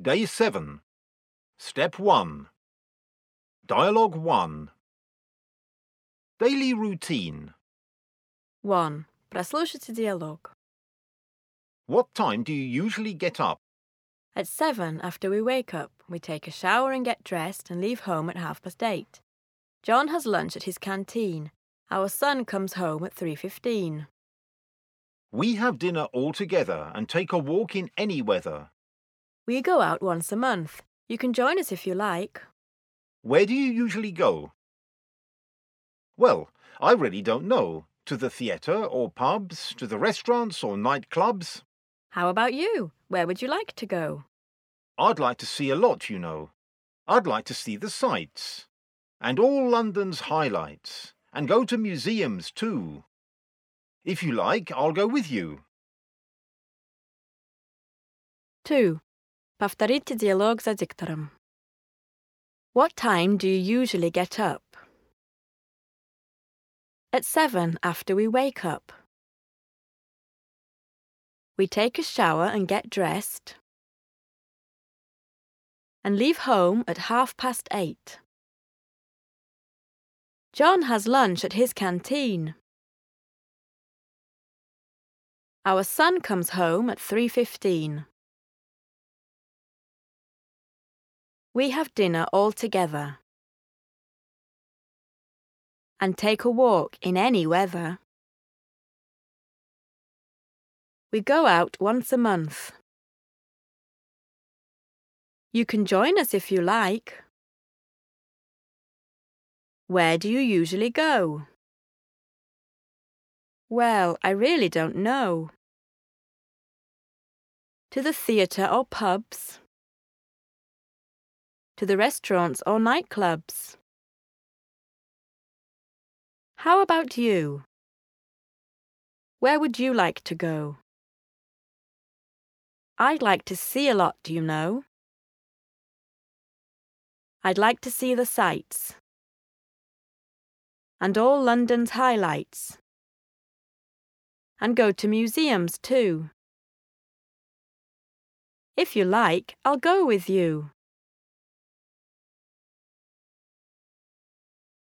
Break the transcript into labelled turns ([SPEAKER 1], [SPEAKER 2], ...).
[SPEAKER 1] Day 7. Step 1. Dialogue 1. Daily routine.
[SPEAKER 2] 1. Прослушайте диалог.
[SPEAKER 1] What time do you usually get up?
[SPEAKER 2] At 7, after we wake up, we take a shower and get dressed and leave home at half past 8. John has lunch at his canteen. Our son comes home at 3.15.
[SPEAKER 1] We have dinner all together and take a walk in any weather.
[SPEAKER 2] We go out once a month. You can join us if you like.
[SPEAKER 1] Where do you usually go? Well, I really don't know. To the theatre or pubs, to the restaurants or nightclubs?
[SPEAKER 2] How about you? Where would you like to go?
[SPEAKER 1] I'd like to see a lot, you know. I'd like to see the sights. And all London's highlights. And go to museums too. If you like, I'll go with you.
[SPEAKER 2] 2. Повторите диалог за диктором. What time do you usually get up? At 7 after we wake up. We take a shower and get dressed and leave home at half past 8. John has lunch at his canteen. Our son comes home at 3:15. We have dinner all together and take a walk in any weather. We go out once a month. You can join us if you like. Where do you usually go? Well, I really don't know. To the theatre or pubs? To the restaurants or nightclubs? How about you? Where would you like to go? I'd like to see a lot, do you know? I'd like to see the sights. And all London's highlights. And go to museums too. If you like, I'll go with you.